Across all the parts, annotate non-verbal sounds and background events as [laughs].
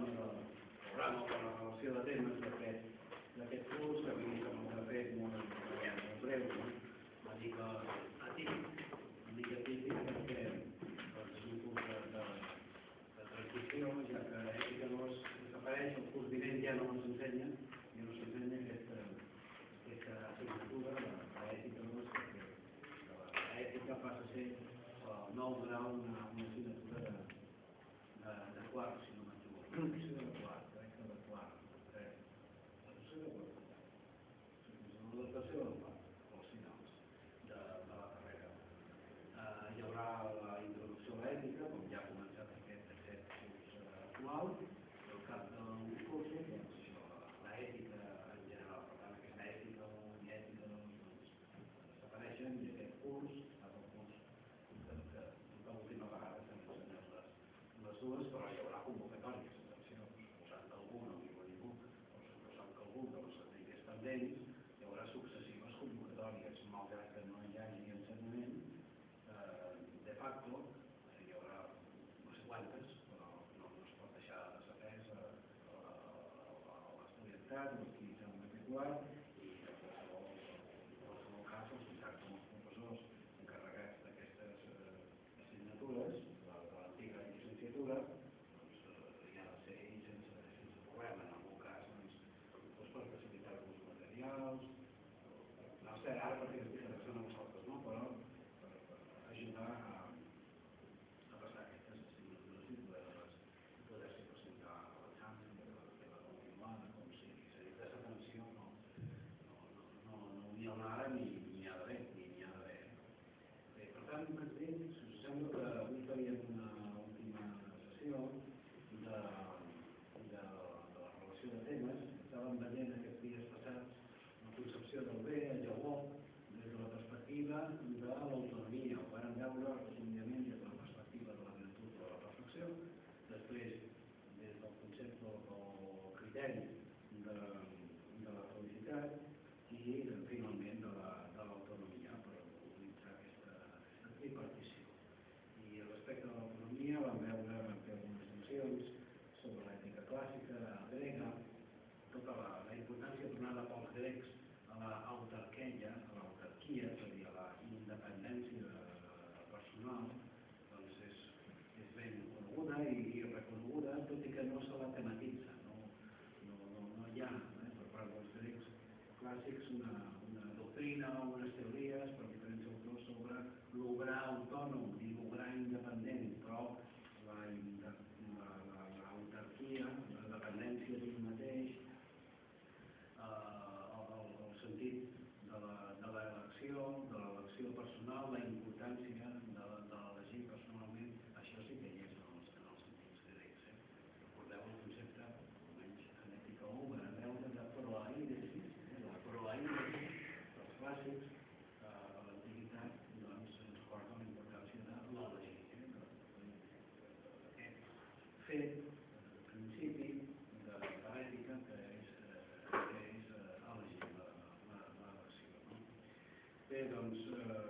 l'àmbit del programa com la relació de temes d'aquest curs, que vingui amb un cafè molt, breu, no? una mica atípic, una mica atípic perquè doncs, és un curs de, de, de transició, ja que l'ètica no es desapareix, el curs vinent ja no ens ensenya, ja no s'ensenya aquesta, aquesta assignatura, l'ètica no és perquè l'ètica passa a ser el nou grau, una, una dono di però grande pandemico, said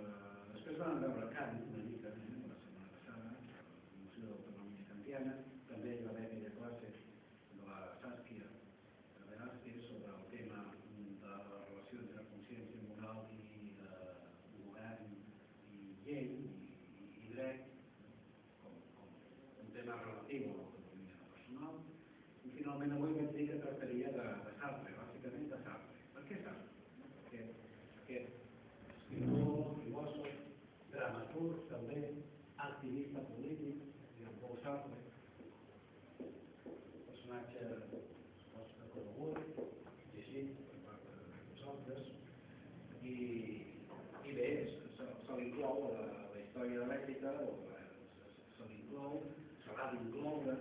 projecte o se l'inclou, s'haurà d'incloure,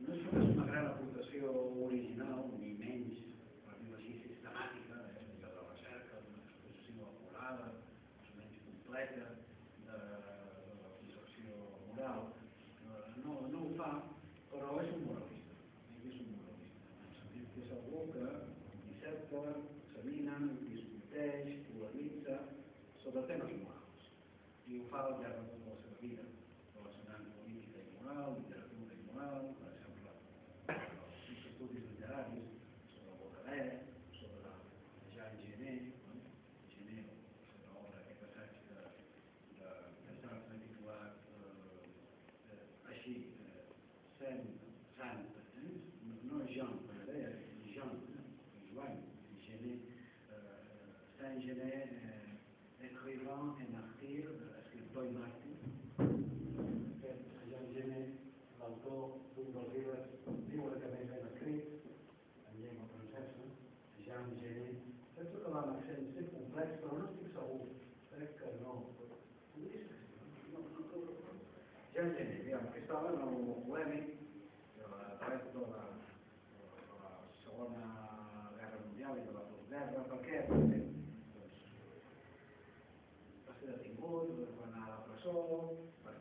no és només una gran aportació original, ni menys, per dir-ho així, sistemàtica, eh, de la recerca, d'una exposició acurada, més o menys completa, de, de la concepció moral, no, no ho fa, però és un moralista, és un moralista, en el sentit que és algú que disserta, examina, discuteix, polemitza sobre temes morals, i ho fa al llarg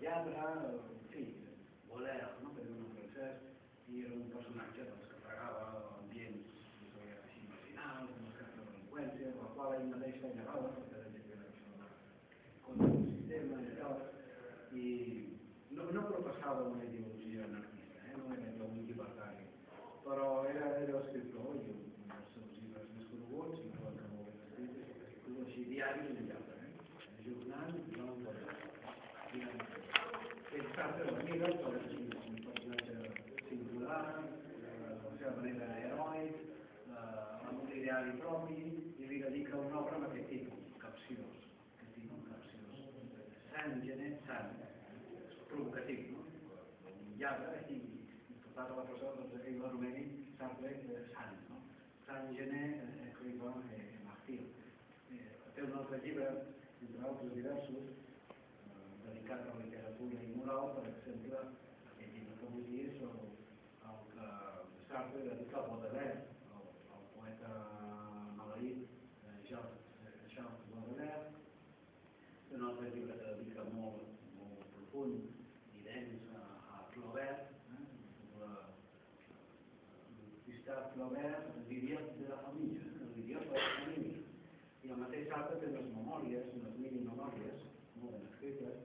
lladre, en fi, voler, no? Per un francès i era un personatge doncs, que regava ambients així marginals, amb les cases de delinqüència, amb la qual ell mateix s'allarava, perquè era gent que era personal contra el sistema i allò, i no, no professava una ideologia anarquista, eh? no era jo un llibertari, però era, era escrit llarga i, i portat a tota la presó doncs, eh, aquell l'armeni s'ample eh, de Sant, no? Sant Gené, eh, i eh, eh Martil. Eh, té un altre llibre, entre altres diversos, eh, dedicat a la literatura i moral, per exemple, aquest llibre que vull dir, sobre el que Sartre dedica al Baudelaire, parte de les memòries, les mini memòries, molt ben escrites,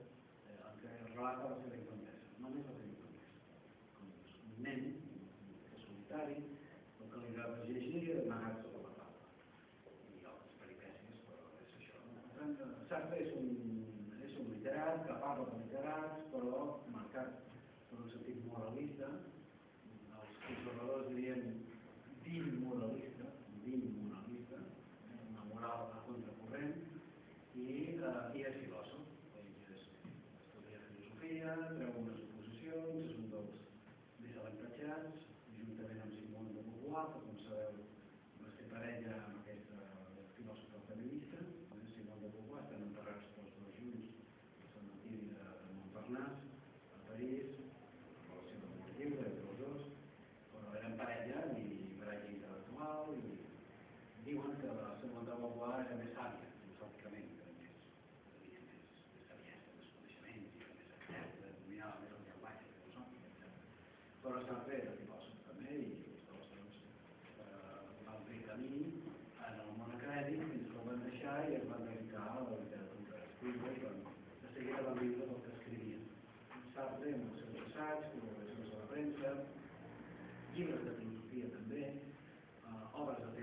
eh, en què relata la seva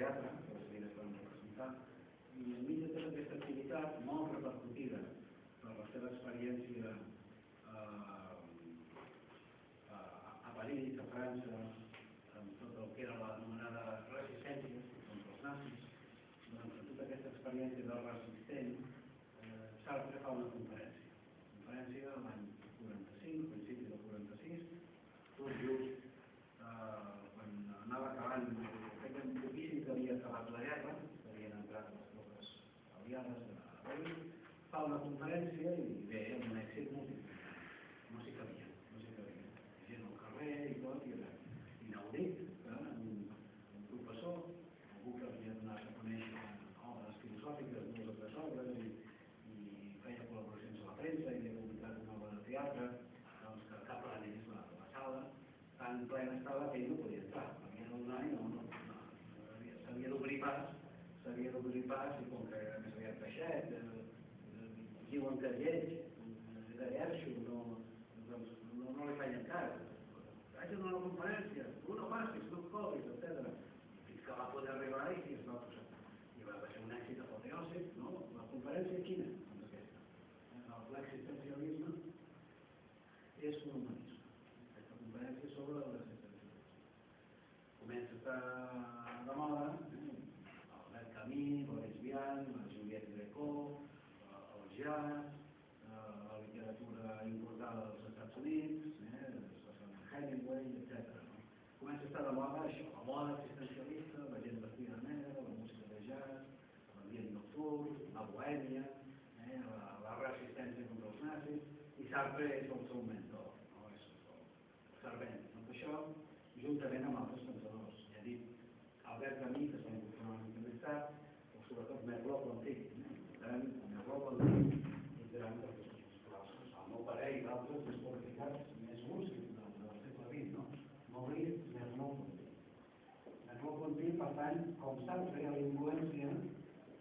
teatre, que les idees de la universitat, i enmig de tota aquesta activitat molt repercutida per la seva experiència eh, a París, a França, vai que està de moda, el camí, el Vian, la Juliette Greco, el jazz, eh, la literatura importada dels Estats Units, eh, Hemingway, etc. Comença a estar de moda això, la moda existencialista, la gent vestida negra, la música de jazz, l'ambient nocturn, la bohèmia, eh, la, la resistència contra els nazis, i Sartre és el seu mestre. Com Sartre, la influència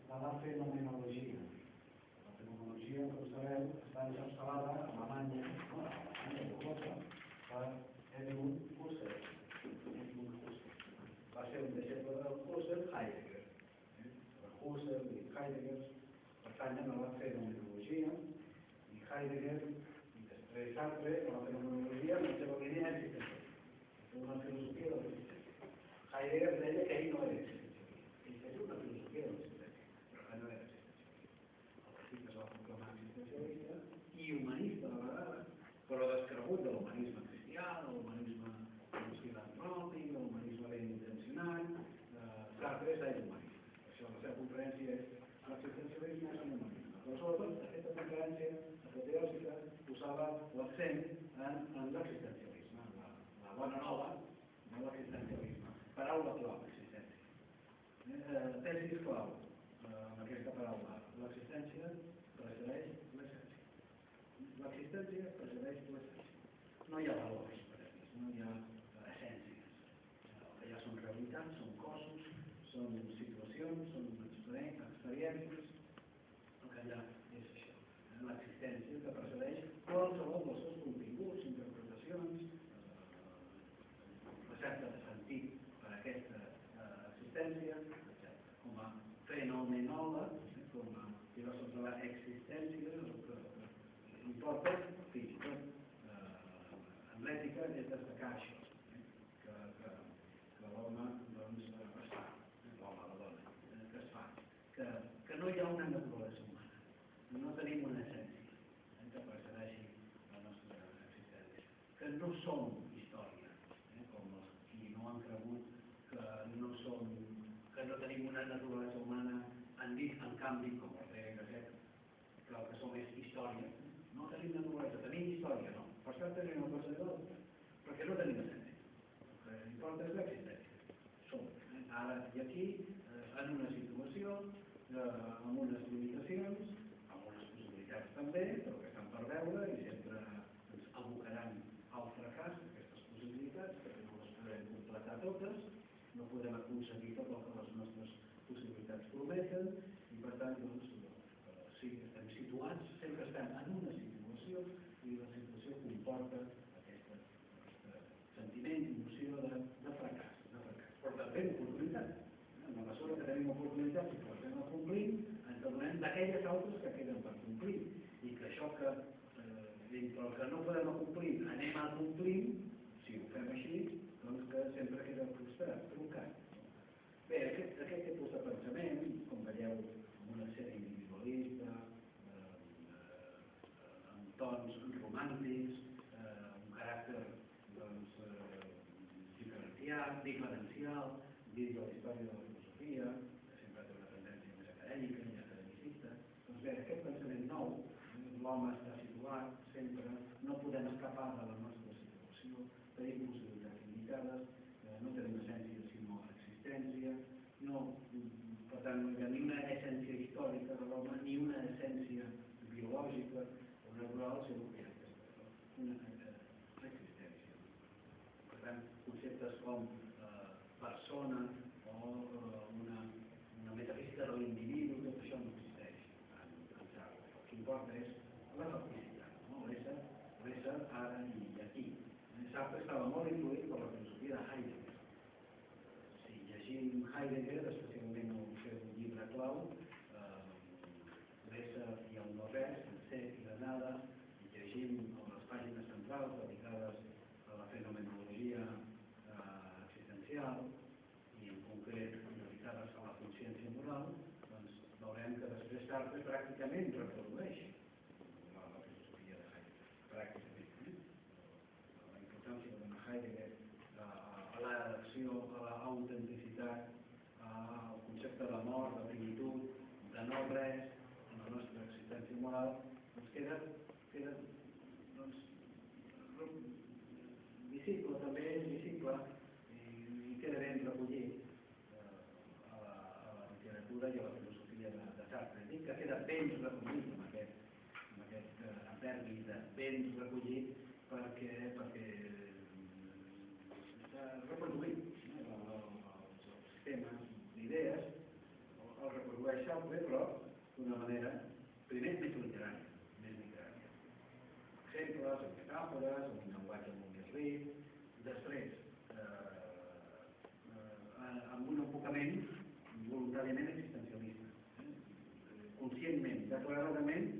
de la fenomenologia. La fenomenologia, com sabeu, està encapçalada a Alemanya, no, a Alemanya, a Europa, per Edmund Husserl. Edmund Husserl. Va ser un deixeble del Husserl, Heidegger. Eh? Husserl i Heidegger pertanyen a la fenomenologia i Heidegger i després Sartre a la fenomenologia en la seva línia existencialista. Una filosofia de l'existència. Heidegger deia que ell no era existencialista. Ell feia una filosofia de l'existència, però que no era existencialista. El partit es va proclamar existencialista i humanista a la vegada, però descregut de l'humanisme cristià, de l'humanisme filantròpic, de l'humanisme ben intencionat. Eh, Sartre és humanista. Per això la seva conferència és l'existencialisme és un humanisme. Però sobretot aquesta conferència apoteòsica posava l'accent en, en l'existencialisme, en la, la bona nova de l'existencialisme. Paraula clau, existència. Eh, tesis clau eh, amb aquesta paraula. L'existència precedeix l'essència. L'existència precedeix l'essència. No hi ha valors per a ells, no hi ha essències. El que hi ha són realitats, són cossos, són situacions, són experiències, el que hi ha és això, l'existència que precedeix qualsevol dels seus continguts, interpretacions, eh, recerca de sentit per a aquesta eh, existència, etc. Com a fenomenòleg, eh, com a filòsof de l'existència, el que importa, fins i tot eh, en l'ètica, és destacar això, eh, que, que, que l'home doncs, es fa, l'home, la dona, eh, que es fa, que, que no hi ha una naturalesa humana, no tenim una essència eh, que precedeixi la nostra existència, que no som història, eh, com els qui no han cregut que no som, que no tenim una naturalesa humana, han dit en canvi, com el deia Gasset, que el que som és història, no tenim naturalesa, tenim història, cert tenim una cosa de l'altra, perquè no tenim essència, el que importa és l'existència, som, eh, ara i aquí, eh, en una situació, eh, amb unes limitacions, amb unes possibilitats també, però que estan per veure i sempre ens abocaran al fracàs aquestes possibilitats, perquè no les podem completar totes, no podem aconseguir tot el que les nostres possibilitats prometen, i per tant, doncs, eh, sí, estem situats, sempre estem en una situació, i situació comporta aquest sentiment, emoció de, de fracàs, de fracàs, però també d'oportunitat. En la mesura que tenim oportunitats i que les anem a complir, ens adonem d'aquelles altres que queden per complir, i que això que, eh, dintre el que no podem acomplir, anem a complir, si ho fem així, doncs que sempre queda frustrat, truncat. Bé, aquest, aquest tipus de pensament, com veieu, amb una sèrie individualista, eh, eh, amb tons romàntics, eh, un caràcter doncs, eh, diferenciat, diferencial, dins de la història de la filosofia, que sempre té una tendència més acadèmica i academicista. Doncs bé, aquest pensament nou, l'home està situat sempre, no podem escapar de la nostra situació, tenim possibilitats limitades, eh, no tenim essència sinó existència, no, per tant, no hi ha ni una essència històrica de l'home, ni una essència biològica o natural, sinó que hi ha una existència. Per tant, conceptes com eh, persona o eh, una, una metafísica de l'individu, tot això no existeix en, en Sartre. El que importa és la facticitat, no? l'ésser, l'ésser ara i aquí. Sartre estava gent recollir perquè, perquè eh, està reproduint el, el, el sistema d'idees, el, el reprodueix Xample, però d'una manera primer més literària, més literària. Exemples, amb metàfores, amb un llenguatge molt més ric, després eh, eh, amb un enfocament voluntàriament existencialista, eh? conscientment, declaradament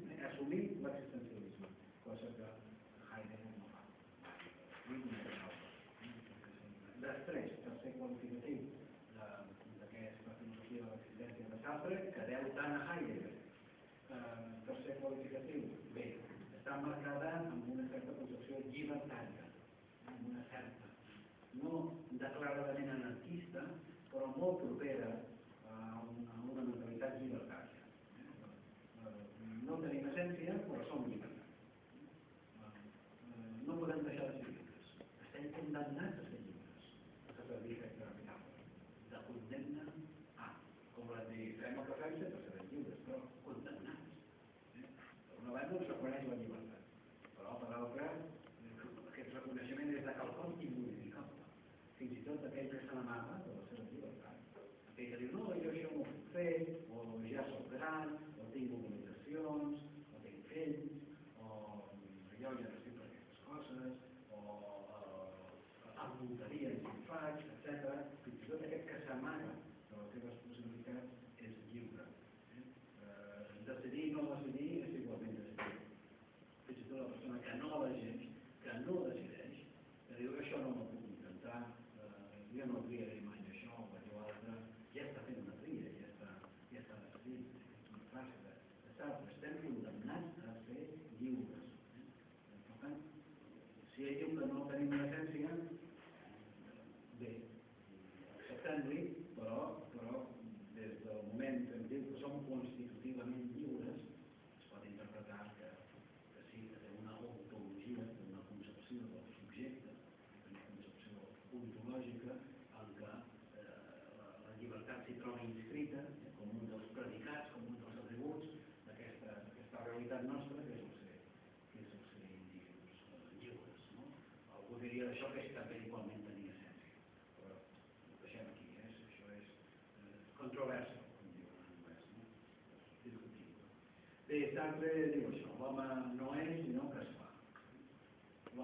llibertària, amb una certa, no declaradament anarquista, però molt propera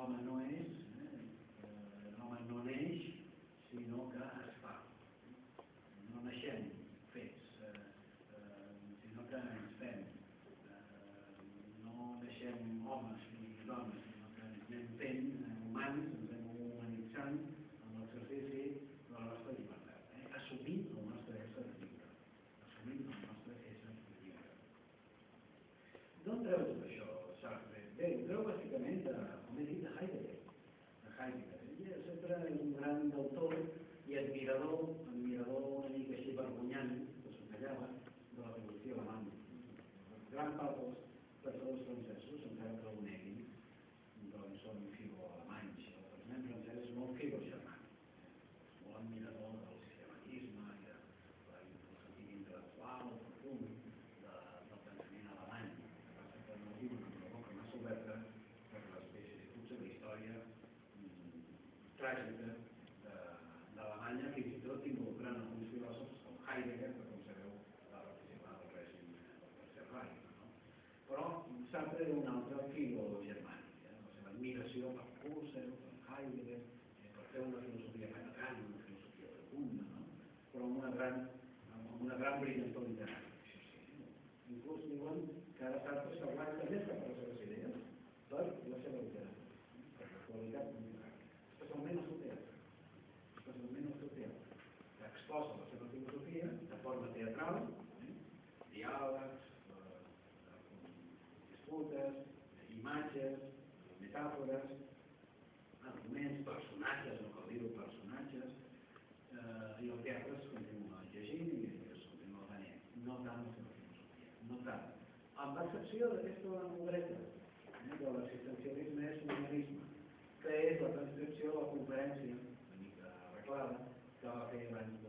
Illinois avere un altro filo germanico, eh, no? la migrazione per Husserl, per Heidegger, eh, perché una filosofia radicale, una filosofia profunda, no? però amb una gran, amb una gran brillantor literària. Això sí, no? Inclús diuen que ara s'ha de parlar més que per les seves idees, per la seva literària, per la qualitat literària, especialment el seu teatre, especialment el seu teatre, que exposa la seva filosofia de forma teatral, eh? diàlegs, metàfores, arguments, personatges, o que diu personatges, eh, i el teatre es continua llegint i es continua venent. No tant la seva filosofia, no tant. Amb excepció d'aquesta vanguareta, eh, de l'assistencialisme és humanisme, que és la transcripció de la conferència, una mica arreglada, que va fer l'any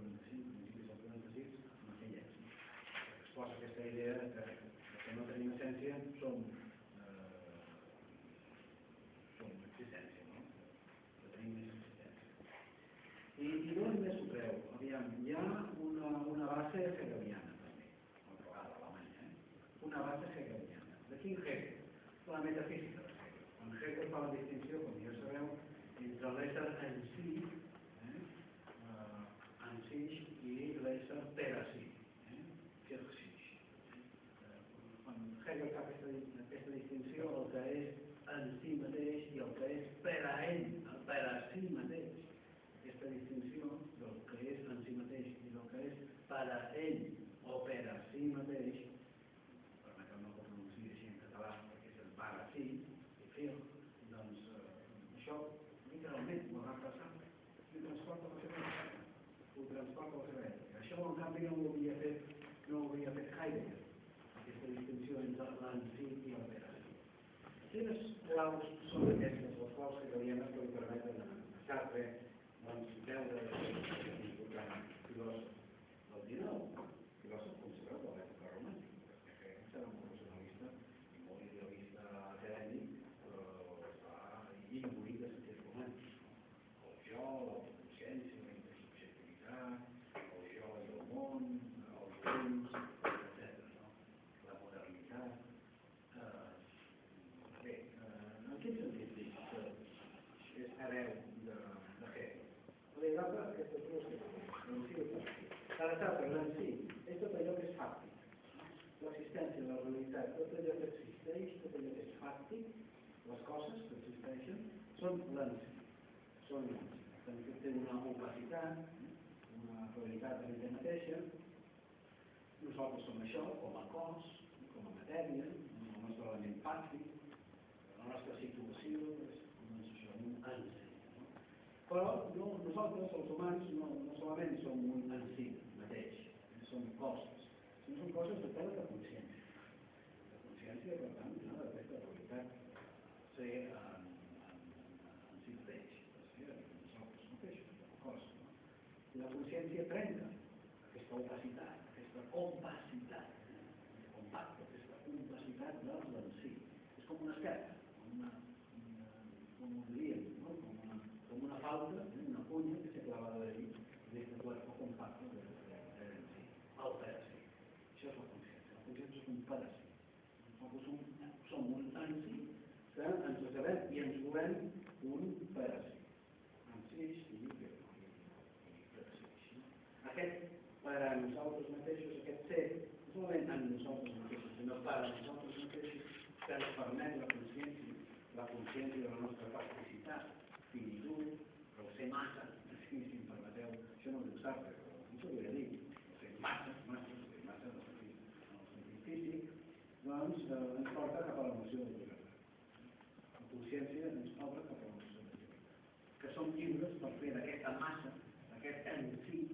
Saturday. Cada etapa, l'en si, és tot allò que és fàctic. L'existència, la realitat, tot allò que existeix, tot allò que és fàctic, les coses que existeixen, són l'en. Són l'en si. Té una opacitat, una realitat en ella mateixa. Nosaltres som això, com a cos, com a matèria, el nostre element fàctic, la nostra situació, és, un en si. No? Però no, nosaltres, els humans, no, no solament som un en som coses, sinó som coses de tota la consciència. La consciència, per tant, no, d'aquesta realitat, ser en, en, en si mateix, de ser nosaltres mateixos, com a cos. No? La consciència trenca aquesta opacitat, aquesta compacitat, eh, compacte, aquesta compacitat de l'encí. És com una esquerda, com una, una com ho diríem, no? com, una, com una falta, eh? una punya que se clava de allí, de este cuerpo compacto de, de, de l'encí, el si. Això és la consciència, la consciència és un si. Nosaltres som, som un en si que ens acabem i ens volem un per a si. En si i, i, i, i per a si. No? Aquest per a nosaltres mateixos, aquest ser, no solament en nosaltres mateixos, sinó per a nosaltres mateixos, que ens permet la consciència, la consciència de la nostra plasticitat, finitud, el ser massa, [laughs] si, em permeteu, això no ho diu Sartre, però no s'ho hauria dit, el ser massa, massa, el ser massa en el sentit, en el sentit físic, doncs eh, ens porta cap a la noció de llibertat. La consciència ens obre cap a la noció de llibertat. Que som lliures per fer d'aquesta massa, aquest en si,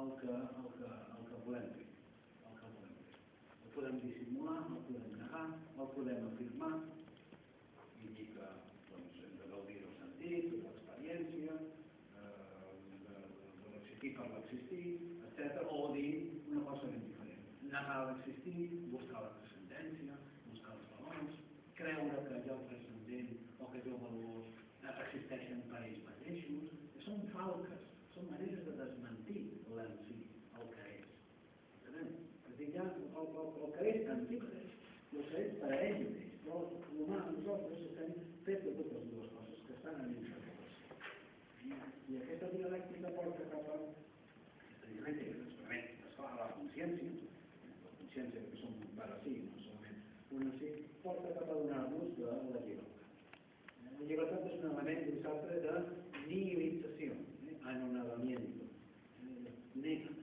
el que, el que, el que volem fer. El que volem fer. El podem dissimular, el podem negar, el podem afirmar, i dir que doncs, hem de gaudir del sentit, de l'experiència, eh, de, de l'existir per l'existir, etc. O dir una cosa ben diferent. Negar l'existir, buscar la transcendència, buscar els valors, creure que allò transcendent o que allò valor eh, existeixen per ells mateixos, són falques, són maneres de desmentir l'en si, el que és. Entenem? És a dir, ja el, el, el que és en si mateix, i el que és per a ell mateix. Però l'humà, nosaltres, estem fets de totes dues coses, que estan en interrelació. I, aquesta dialèctica porta cap a aquesta dialèctica que la consciència, la consciència que som un per a si, no solament un si, porta cap a donar-nos de la llibertat. La llibertat és un element, diu Sartre, de nihilització, eh? anonadamiento, eh? nega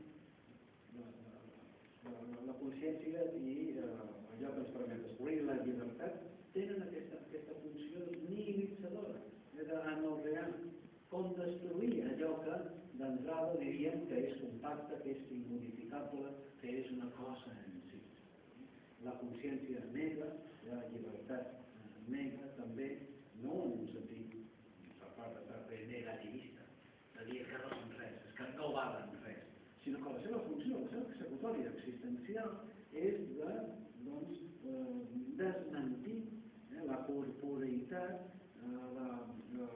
la, la, la, la consciència i eh, allò que ens permet descobrir la llibertat tenen aquesta, aquesta funció nihilitzadora, eh, d'anorrear, com destruir allò que d'entrada diríem que és compacte, que és immodificable, que és una cosa en si. La consciència nega, la llibertat nega també, no en un sentit part de ser negativista, de dir que no són res, és que no valen res, sinó que la seva funció, la seva executòria existencial és de doncs, eh, desmentir la corporeïtat, eh, la, la,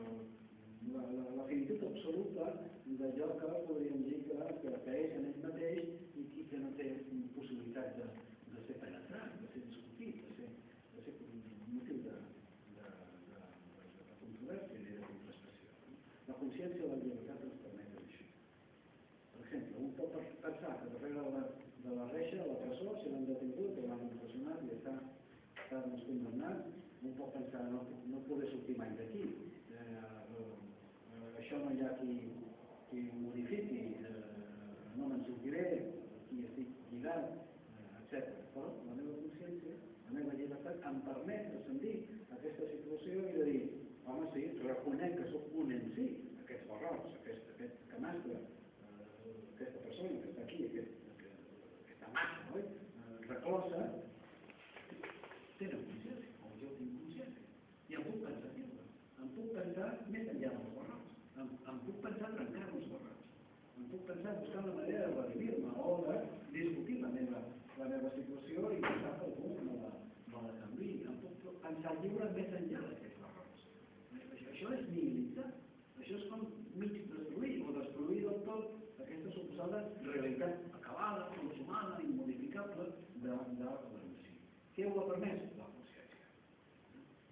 la, la, finitud absoluta d'allò que podríem dir que, que, que és en ell mateix i, que no té possibilitat de, de ser penetrat, de ser discutit, de ser, de ser motiu de, de, de, de, de controvèrsia i de contrastació. La consciència de la llibertat ens permet això. Per exemple, un pot pensar que darrere de la, de la reixa, de la presó, si l'han detingut o l'han empresonat i està, està doncs, condemnat, un pot pensar no, no podré sortir mai d'aquí. Eh, eh, això no hi ha qui, qui ho modifiqui, eh, no me'n sortiré, aquí estic lligat, eh, etc. Però la meva consciència, la meva llibertat em permet ascendir aquesta situació i de dir, home, sí, reconec que sóc un en si, aquests barrocs, aquest, aquest canastre, eh, aquesta persona que està aquí, aquest, aquesta massa, oi? Eh, reclosa, tenen consciència, o jo tinc consciència, i em puc pensar lliure, em puc pensar més enllà dels barrocs, em, em puc pensar trencant els barrocs, pensar buscar una manera de revidir-me o de discutir la meva, la meva situació i pensar que algú me la, me la canvi, em puc pensar lliure més enllà d'aquests barrocs. Això, això és nihilitzar, això és com mig destruir o destruir del tot aquesta suposada realitat acabada, consumada, immodificable de, de l'emoció. Què ho ha permès? La consciència.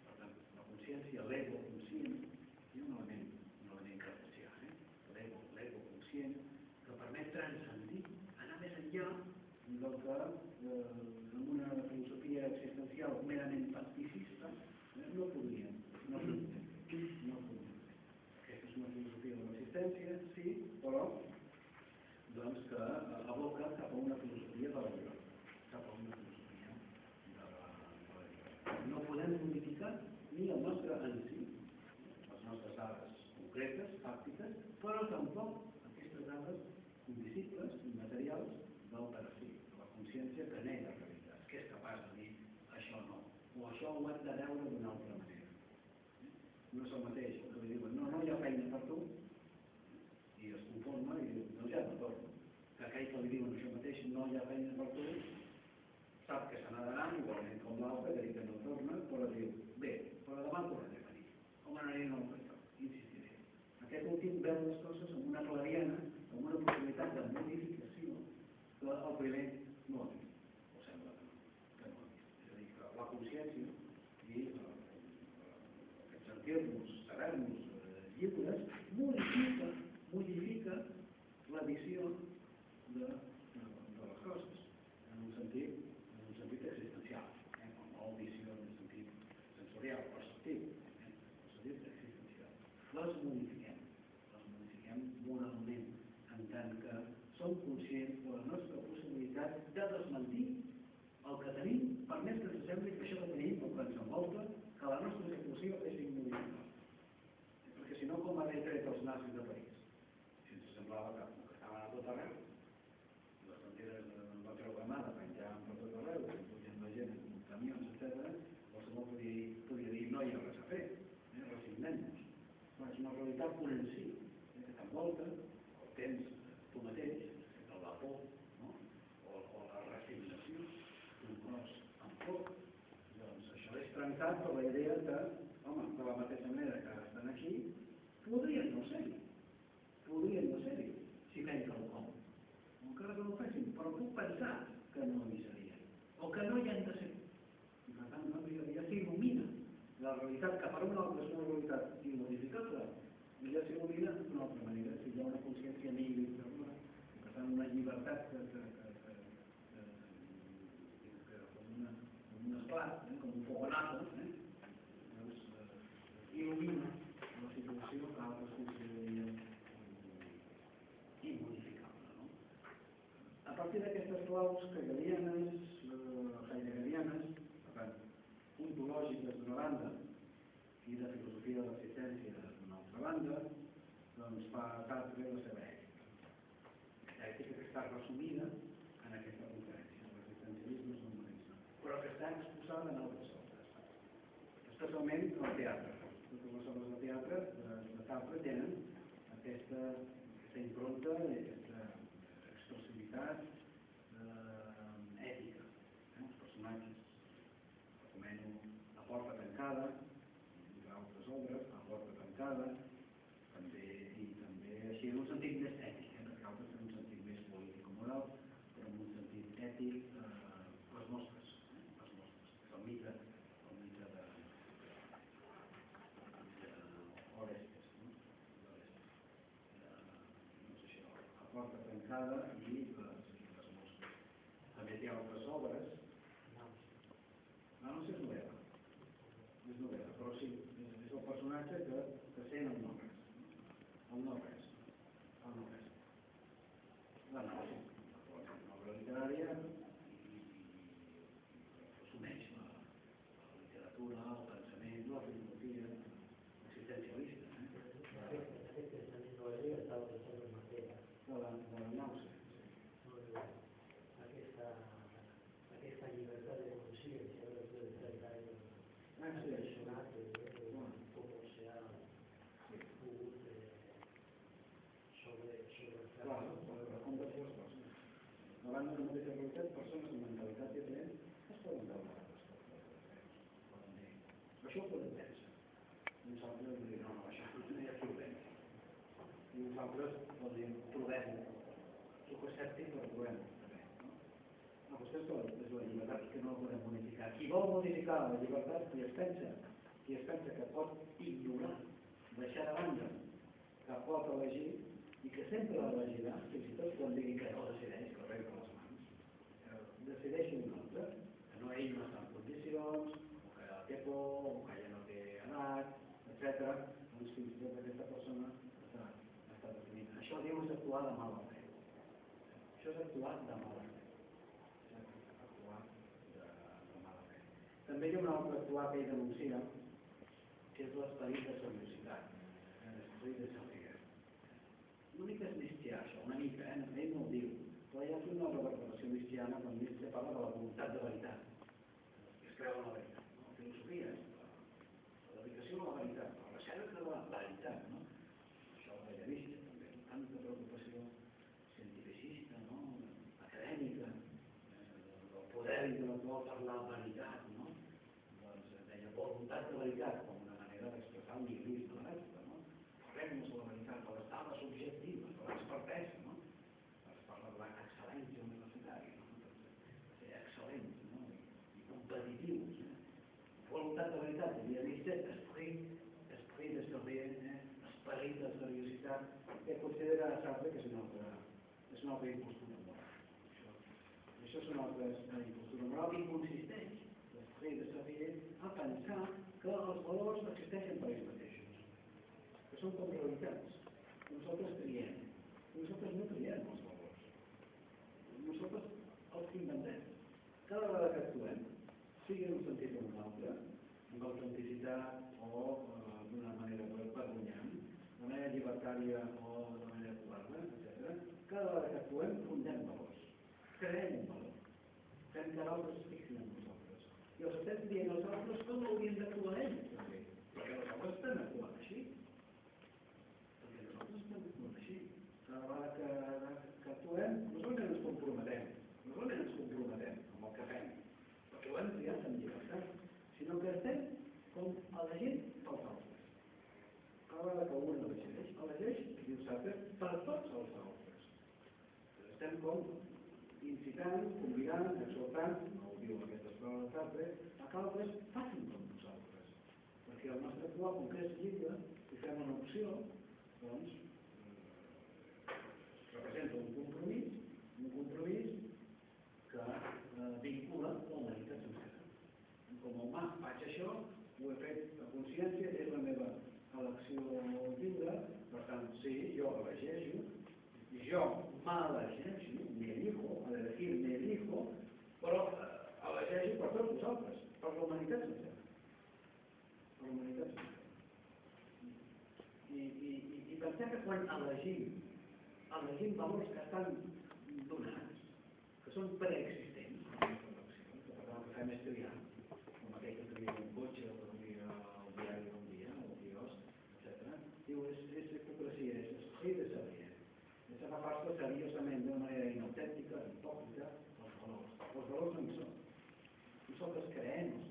Per tant, la consciència, l'ego conscient, hi ha un element, un element cartesià, eh? l'ego, l'ego conscient, que permet transcendir, anar més enllà del que eh, en una filosofia existencial merament pacticista eh, no podríem, no podríem, no podríem. Aquesta és una filosofia de l'existència, sí, però doncs que eh, aboca cap a una filosofia de la llibertat, cap a una filosofia de la, de la llibertat. No podem modificar ni el nostre en les nostres dades concretes, fàctiques, però tampoc aquestes dades invisibles, immaterials, del perfil, de la consciència que nega realitats, que és capaç de dir això no, o això ho hem de veure d'una altra manera. No és el mateix el que li diuen, no, no hi ha feina per tu, i es conforma i diu, no ja no torno. Que aquell que li diuen això mateix, no hi ha feina per tu, sap que se n'ha d'anar, igualment com l'altre, que diu que no torna, però diu, bé, però demà tornaré a venir. Com anaré en el lloc? Insistiré. Aquest últim veu les coses amb una clariana, amb una possibilitat de modificació que el primer no ha vist, o sembla que no, que no ha vist. És a dir, que la consciència i eh, aquest sentir-nos, saber-nos eh, lliures, modifica, modifica la visió de, de, de les coses, en un sentit, en un sentit existencial, eh? no, no visió en un sentit sensorial, perceptiu, eh? en un sentit existencial. Les modifiquem, les modifiquem moralment, en tant que som conscients de la nostra possibilitat de desmentir el que tenim, per més que ens sembli que això que tenim o que ens envolta, que la nostra situació és immodificable. Perquè si no, com haver tret els nazis de París? Si ens semblava que, que estaven a tot arreu, les banderes de la creuamada penjaven per tot arreu, s'empugen la gent en camions, etc. qualsevol podia dir, podia dir no hi ha res a fer, eh? resignem-nos. És una realitat si, eh? que t'envolta, el temps tu mateix, la por, no? o, o la resignació d'un cos amb por. Doncs això és trencat per la idea que, home, de la mateixa manera que estan aquí, podrien no ser-hi. Podrien no ser-hi, si fem quelcom. Encara que no ho fessin, però puc pensar que no hi serien, o que no hi han de ser. I per tant, no, ja, s'il·lumina la realitat que per una altra és una realitat i ja s'il·lumina d'una altra manera, si hi ha una consciència nihilitzable, i per tant una llibertat que, que, que, que, que, que, que com, una, com un esclat, eh, com un fogonazo, eh, doncs, eh, il·lumina la situació que altres considerarien immodificable. No? A partir d'aquestes claus hegelianes, eh, heideggerianes, per tant, ontològiques d'una banda i de filosofia de l'existència d'una altra banda, doncs fa Sartre la seva ètica. Ètica que està resumida en aquesta conferència, l'existencialisme és un humanisme, però que està exposada en altres obres, especialment al teatre. Totes les obres de teatre de, de confronta aquesta expressivitat eh, ètica. Eh? Els personatges, recomano La porta tancada, entre altres obres, La porta tancada, també, i també així en un sentit més ètic, eh? perquè altres tenen un sentit més polític o moral, però en un sentit ètic, eh, les mostres, eh? les mostres, és el mite, el mite de, d'Orestes, no? d'Orestes. Eh, doncs això, la porta tancada i les, i les mostres. També té altres obres, no, no sé, és novel·la. És novel·la, però sí, és, és el personatge que, que sent el no res. El no res. El no res. Bueno, sí, una obra literària i, i, i resumeix la, la literatura, el pensament, la filosofia existencialista. Eh? De la, de la nàusea. Aquesta llibertat de consciència de les detalls Ah, sí, això. personal com s'ha Sí. pogut eh, sobre, sobre el Clar, però com de dues coses. Davant d'una mateixa realitat, persones amb mentalitat diferent es poden veure les coses. Poden dir, això ho podem pensar. Nosaltres dir, no, no, això no hi ha qui ho pensi. I nosaltres podem, provem-ho. Soc escèptic, però provem-ho. també, No? Vostè és la, és la llibertat que no podem modificar. Qui vol modificar la llibertat, qui es pensa, qui es pensa que pot ignorar, deixar de banda, que pot elegir i que sempre l'elegirà, fins i tot quan digui que no decideix, que arrenca les mans, eh, decideixi un altre, que no ell no està en condicions, o que té por, o que ja no té edat, etc. Doncs fins i tot aquesta persona està, està. Això diu és actuar de mala fe. Això és actuar de mala fe. Això és actuar de, de mala fe. També hi ha un altre actuar que ell denuncia, que és l'esperit de seriositat, eh, l'esperit de seriositat una mica és cristià, això, una mica, eh? ell no ho diu, però hi ha una reverberació cristiana quan Nietzsche parla de la voluntat de veritat, es creu en la veritat, no? filosofia, la, la dedicació a la veritat, la recerca de la veritat, no? això ho deia Nietzsche també, tanta preocupació cientificista, no? acadèmica, eh, el poder intel·lectual per la veritat, no? doncs eh, deia voluntat de veritat com una manera d'expressar el nihilisme de l'època, no? Parlem-nos de la veritat, de les dades objectives, de l'expertesa, no? Es parla de l'excel·lència universitària, no? De ser excel·lents, no? I, i competitius, eh? Voluntat de veritat, havia vist esperit, esperit de servir, eh? esperit de seriositat, que considera Sartre que és una altra, és una altra impostura moral. Això, això és una altra impostura moral i consisteix, l'esperit de servir, a pensar que els valors existeixen per ells mateixos que són com realitats. Nosaltres triem. Nosaltres no triem els valors. Nosaltres els inventem. Cada vegada que actuem, sigui en un sentit o en un altre, amb autenticitat o eh, d'una manera vergonyant, de manera llibertària o de cada vegada que actuem, fundem valors. Creem un valor. Fem que l'altre es fixin en nosaltres. I els estem dient als altres com haurien d'actuar ells, també. Perquè nosaltres estem actuant així perquè nosaltres estem actuant així. Cada vegada que, que actuem, no solament ens comprometem, no solament ens comprometem amb el que fem, perquè ho hem triat amb llibertat, sinó que estem com elegint pels altres. Cada vegada que un elegeix, elegeix, diu Sartre, per tots els altres. Estem com incitant, convidant, exhortant, no ho diu aquestes paraules de Sartre, a que altres facin com nosaltres. Perquè el nostre actuar, com que és lliure, i fem una opció, doncs eh, representa un compromís, un compromís que eh, vincula la humanitat sencera. Com a humà faig això, ho he fet a consciència, és la meva elecció lliure, per tant, sí, jo elegeixo, jo m'elegeixo, me elijo, a elegir me elijo, però eh, elegeixo per tots vosaltres, per la humanitat sencera. Per la humanitat sencera. I, i, i, i pensar que quan elegim, elegim valors que estan donats, que són preexistents, que per tant que fem és todos nosotros. Nosotros creem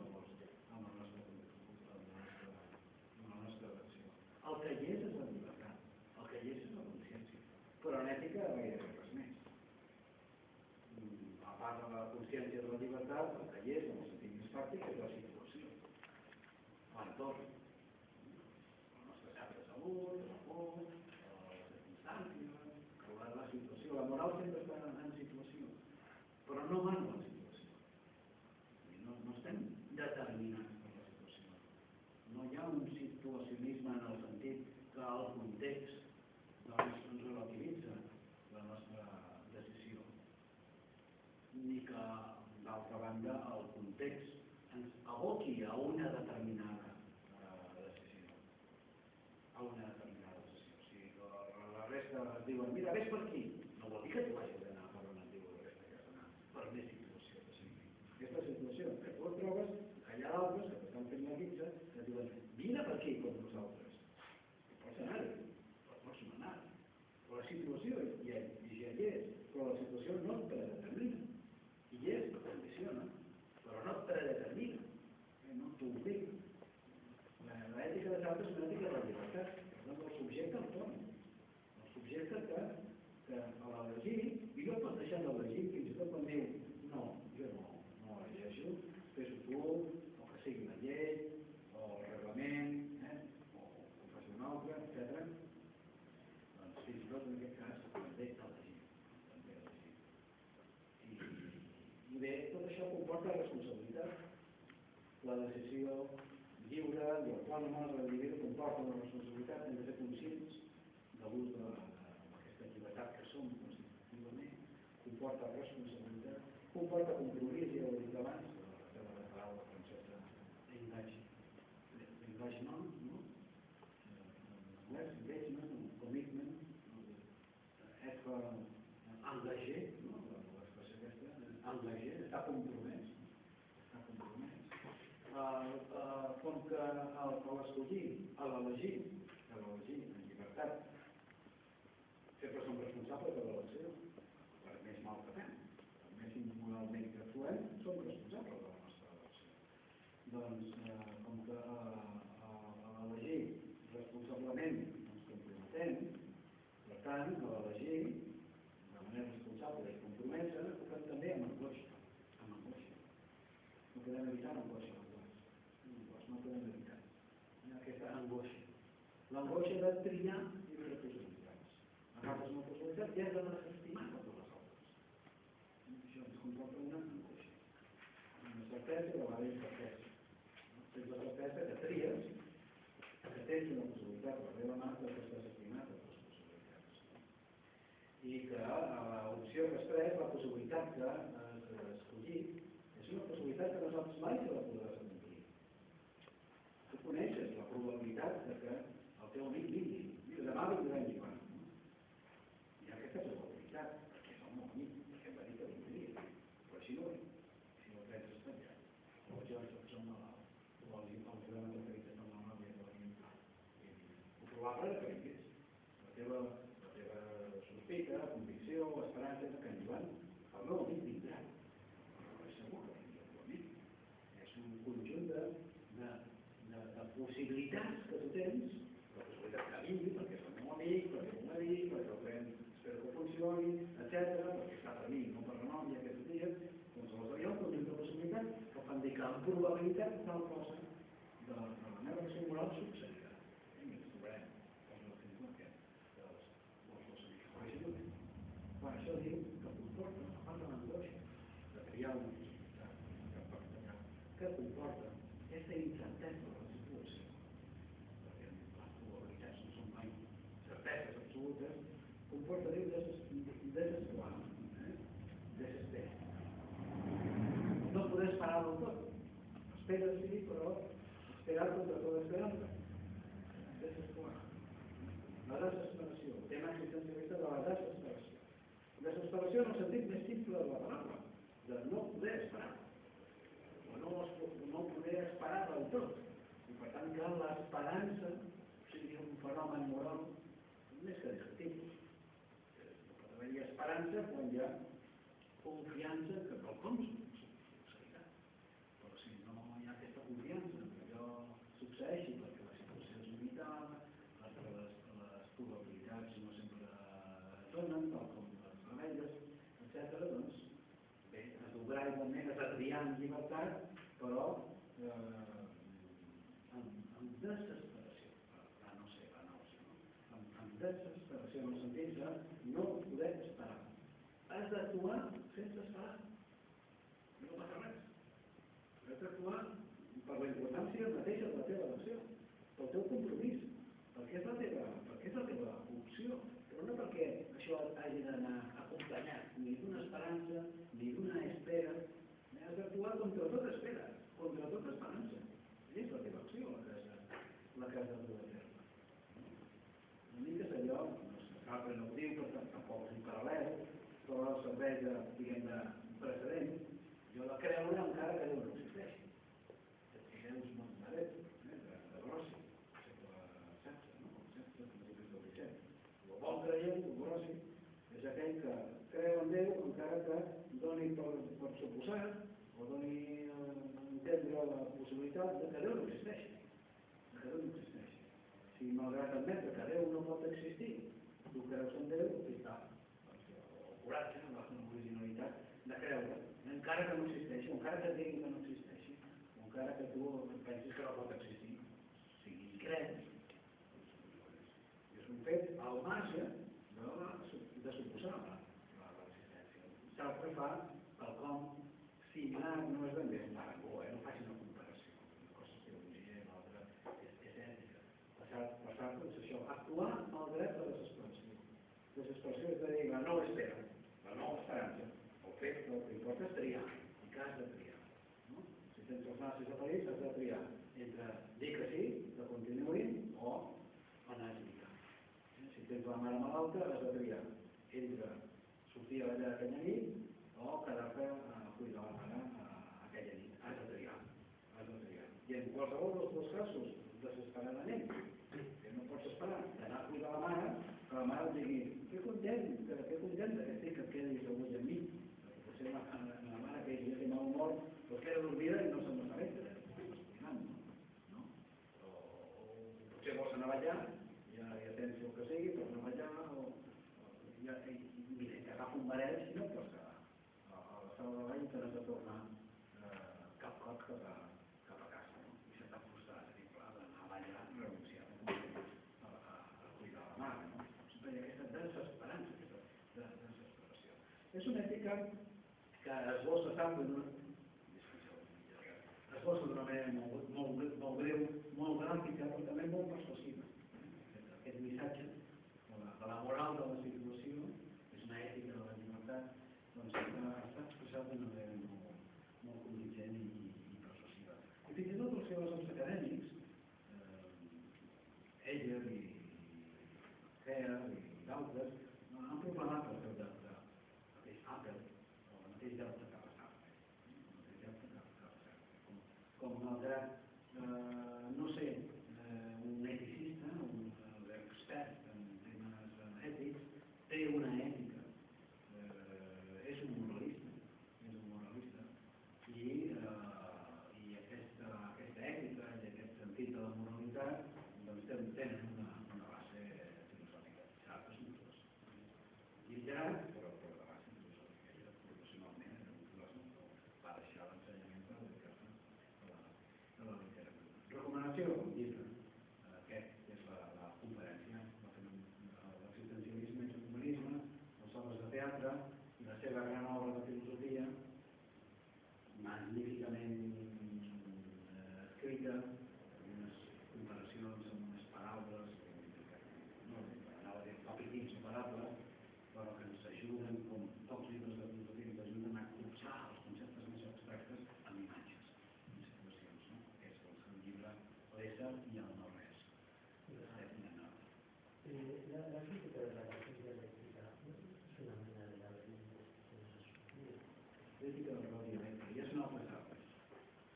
banda, el context, ens aboqui a una determinada eh, decisió. A una determinada decisió. O sigui, la, la resta es diuen, mira, vés per aquí. No vol dir que tu vagis d'anar per on et diu la resta que has d'anar, per més situació que sigui. Aquesta situació que tu et trobes, allà d'altres que t'estan fent la guitza, que diuen, vine per aquí com nosaltres. va demanar la llibertat comporta una responsabilitat hem de ser conscients de l'ús d'aquesta llibertat que som constitutivament, comporta responsabilitat, comporta complicitat, elegir, que no elegir en llibertat. Sempre som responsables de l'elecció. Per més mal que fem, per més immoralment que actuem, som responsables de la nostra elecció. Doncs, eh, com que eh, a, a l'elegir responsablement ens comprometem, per tant, a l'elegir de triar entre les possibilitats. A vegades una possibilitat ja és de desestimar totes les altres. Això ens comporta una angoixa. Una certesa i a la vegada incertesa. Tens la certesa que tries, que tens una possibilitat per la teva mà, però que estàs estimat totes les possibilitats. I que eh, l'opció que has pres, la possibilitat que eh, grans que tu tens, la possibilitat que vingui, perquè són un amic, perquè un amic, perquè el tren espero que funcioni, etc, perquè està per mi, no per la nòmia aquests dies, doncs aleshores hi ha un conjunt de fan dir que amb probabilitat tal cosa de, de la meva acció moral succeeix. Eh, amb, amb desesperació, per, per no ser banals, no? amb, amb desesperació en el sentit de no poder esperar. Has d'actuar sense esperar. No passa res. Has d'actuar per la importància mateixa de la teva elecció, pel teu compromís, perquè és la teva, perquè és la teva opció, però no perquè això hagi d'anar acompanyat ni d'una esperança ni d'una espera. Has d'actuar contra tota espera, contra tota esperança. I és la teva acció la que has de, la que has de dur a terme. Una mica és allò, no sé, cap no ho diu, per tant, tampoc és un paral·lel, de, diguem, de precedent. Jo la creure encara que Déu no existeixi. Déu és molt maret, eh, de, de Grossi, segle XVI, no? XVI, principis del XVII. El bon creient, el Grossi, és aquell que creu en Déu encara que doni per, per suposat o doni a entendre la possibilitat de que Déu no existeixi. De que Déu no existeixi. Si malgrat admetre que Déu no pot existir, tu creus en Déu, i està. Doncs, el coratge, de creure, encara que no existeixi, encara que et diguin que no existeixi, encara que tu pensis que no pot existir, si hi creus, és un fet al marge de, la, de suposar la, la, l'existència. Sartre fa quelcom similar, no és ben bé un parangó, eh? no faci una comparació. Una cosa és teologia i l'altra és, és ètica. Sartre és això, actuar al dret de desesperació. Desesperació és de dir la no espera, la no esperança, fet que el és triar, i que has de triar. No? Si tens els nazis a París, has de triar entre dir que sí, que continuïn, o anar a lluitar. Eh? Si tens la mare malalta, has de triar entre sortir a ballar aquella nit o quedar-te a cuidar la mare a aquella nit. Has de triar. Has de triar. I en qualsevol dels dos casos, desesperadament, que no pots esperar d'anar a cuidar la mare, que la mare et digui, que content, que, que contenta que estic que et quedis avui amb mi. Perquè potser la, la, la mare que hi ha mal humor, pues queda dormida i no se'n assabenta, eh? Estàs cuidant, no? no? O, o potser vols anar a ballar, ja, ja tens el que sigui, per anar a ballar, o, o ja, i, i, mira, t'agafa un mareig i no et pots quedar. A, a la sala de ball te n'has de tornar eh, cap cop cap a, cap a casa, no? I se t'ha frustrat, a dir, clar, d'anar a ballar, renunciar a, a, a, a cuidar la mare, no? Sempre hi ha aquesta desesperança, aquesta de, desesperació. És una ètica que esbossa tant d'una esbossa d'una manera molt, molt, molt breu, molt gràfica, però també molt persuasiva. Aquest, missatge de la, de la moral de la situació és una ètica de la llibertat, doncs està, està expressat d'una manera molt, molt convincent i, i, persuasiva. I fins i tot els filòsofs acadèmics, eh, Heger i Hare i d'altres, no, han proclamat el seu deute, el mateix Apple, o el mateix deute que va Sartre, el mateix deute que va Sartre, com, com malgrat eh, no ser eh, un eticista, un eh, expert en temes eh, ètics, té una ètica, eh, és un moralista, és un moralista, i, eh, i aquesta, aquesta ètica i aquest sentit de la moralitat doncs tenen, tenen una, una base filosòfica. Sartre és un filòsof. Literat, però, però de base filosòfica. Ell professionalment era un filòsof que va deixar l'ensenyament per dedicar-se a la, a la literatura. Recomanació, un llibre. Eh, Aquest és la, la conferència, la fenom- l'existencialisme i el humanisme, les obres de teatre i la seva gran obra de filosofia, magníficament eh, escrita, amb unes comparacions amb unes paraules, no, anava a dir tòpics imparables, però que ens ajuden, com tots els llibres de filosofia, ens ajuden a copsar els conceptes més abstractes amb imatges, amb situacions. No? Aquest és el llibre L'ésser i el no res. Stephen Arnold. Eh, la, la crítica de la razón dialéctica no es una manera de laberinto filosofía. Crítica del rol dialèctic, ja són altres arbres.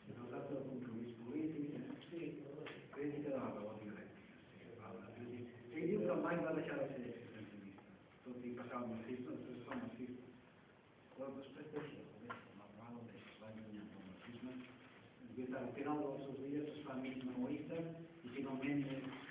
Si no tracta del compromís polític, eh? sí, crítica de la Paula. Ell diu que mai va deixar de ser existencialista, tot i passar el marxisme, després es fa marxista. Però després no, no el deixa, es va allunyant del marxisme. Al final dels seus dies es fa mig maoista i finalment és,